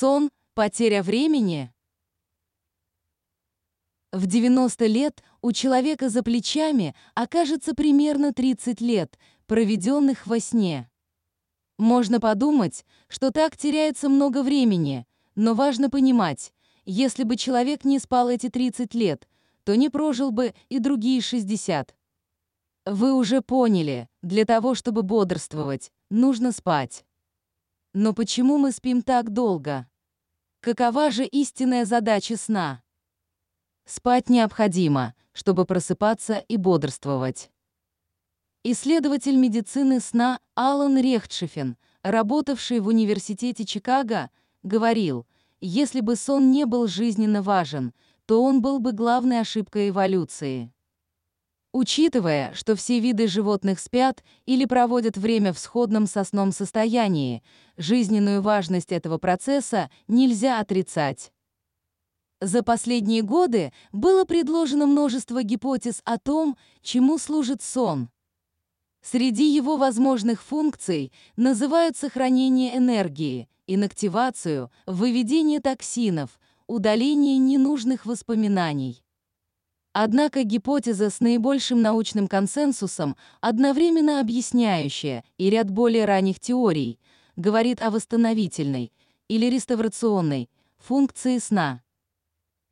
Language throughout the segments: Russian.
Сон – потеря времени? В 90 лет у человека за плечами окажется примерно 30 лет, проведенных во сне. Можно подумать, что так теряется много времени, но важно понимать, если бы человек не спал эти 30 лет, то не прожил бы и другие 60. Вы уже поняли, для того, чтобы бодрствовать, нужно спать. Но почему мы спим так долго? Какова же истинная задача сна? Спать необходимо, чтобы просыпаться и бодрствовать. Исследователь медицины сна Алан Рехтшифен, работавший в Университете Чикаго, говорил, если бы сон не был жизненно важен, то он был бы главной ошибкой эволюции. Учитывая, что все виды животных спят или проводят время в сходном со сном состоянии, жизненную важность этого процесса нельзя отрицать. За последние годы было предложено множество гипотез о том, чему служит сон. Среди его возможных функций называют сохранение энергии, инактивацию, выведение токсинов, удаление ненужных воспоминаний. Однако гипотеза с наибольшим научным консенсусом, одновременно объясняющая и ряд более ранних теорий, говорит о восстановительной или реставрационной функции сна.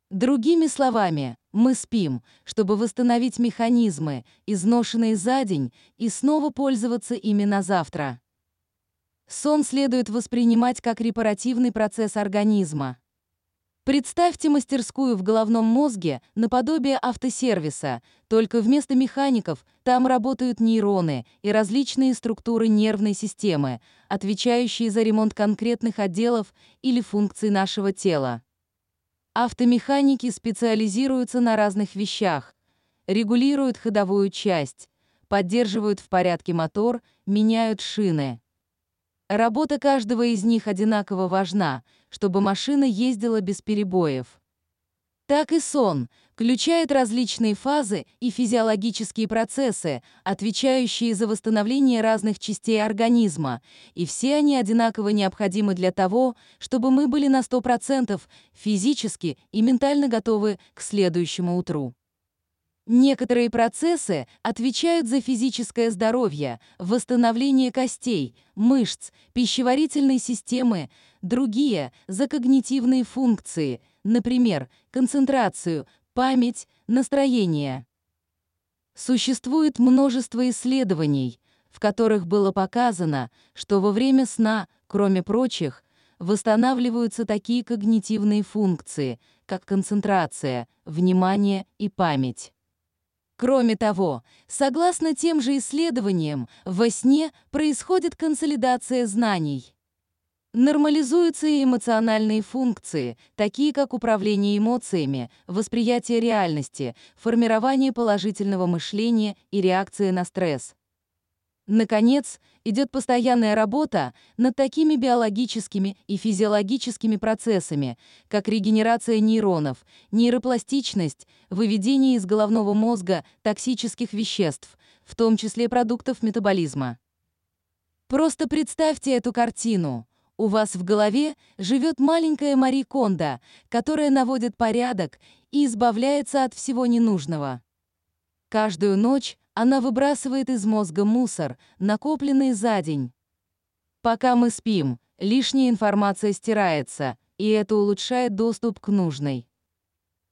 Другими словами, мы спим, чтобы восстановить механизмы, изношенные за день, и снова пользоваться ими на завтра. Сон следует воспринимать как репаративный процесс организма. Представьте мастерскую в головном мозге наподобие автосервиса, только вместо механиков там работают нейроны и различные структуры нервной системы, отвечающие за ремонт конкретных отделов или функций нашего тела. Автомеханики специализируются на разных вещах, регулируют ходовую часть, поддерживают в порядке мотор, меняют шины. Работа каждого из них одинаково важна, чтобы машина ездила без перебоев. Так и сон включает различные фазы и физиологические процессы, отвечающие за восстановление разных частей организма, и все они одинаково необходимы для того, чтобы мы были на 100% физически и ментально готовы к следующему утру. Некоторые процессы отвечают за физическое здоровье, восстановление костей, мышц, пищеварительной системы, другие – за когнитивные функции, например, концентрацию, память, настроение. Существует множество исследований, в которых было показано, что во время сна, кроме прочих, восстанавливаются такие когнитивные функции, как концентрация, внимание и память. Кроме того, согласно тем же исследованиям, во сне происходит консолидация знаний. Нормализуются эмоциональные функции, такие как управление эмоциями, восприятие реальности, формирование положительного мышления и реакция на стресс. Наконец, идет постоянная работа над такими биологическими и физиологическими процессами, как регенерация нейронов, нейропластичность, выведение из головного мозга токсических веществ, в том числе продуктов метаболизма. Просто представьте эту картину. У вас в голове живет маленькая Мари Кондо, которая наводит порядок и избавляется от всего ненужного. Каждую ночь она выбрасывает из мозга мусор, накопленный за день. Пока мы спим, лишняя информация стирается, и это улучшает доступ к нужной.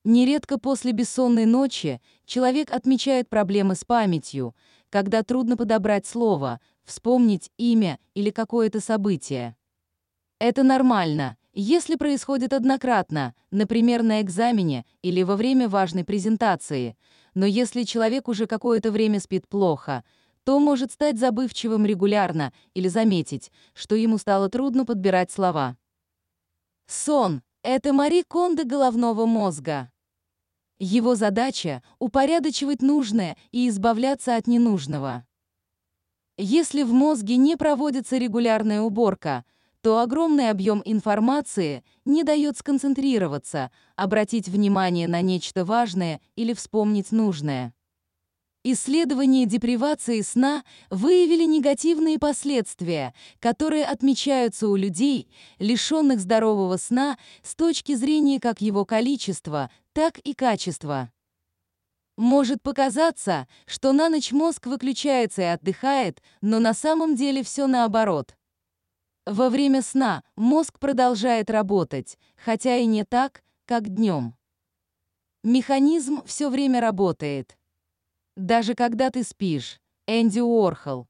Нередко после бессонной ночи человек отмечает проблемы с памятью, когда трудно подобрать слово, вспомнить имя или какое-то событие. Это нормально, если происходит однократно, например, на экзамене или во время важной презентации, но если человек уже какое-то время спит плохо, то может стать забывчивым регулярно или заметить, что ему стало трудно подбирать слова. Сон — это Мари Кондо головного мозга. Его задача — упорядочивать нужное и избавляться от ненужного. Если в мозге не проводится регулярная уборка — то огромный объем информации не дает сконцентрироваться, обратить внимание на нечто важное или вспомнить нужное. Исследования депривации сна выявили негативные последствия, которые отмечаются у людей, лишенных здорового сна с точки зрения как его количества, так и качества. Может показаться, что на ночь мозг выключается и отдыхает, но на самом деле все наоборот. Во время сна мозг продолжает работать, хотя и не так, как днем. Механизм все время работает. Даже когда ты спишь. Энди Уорхол.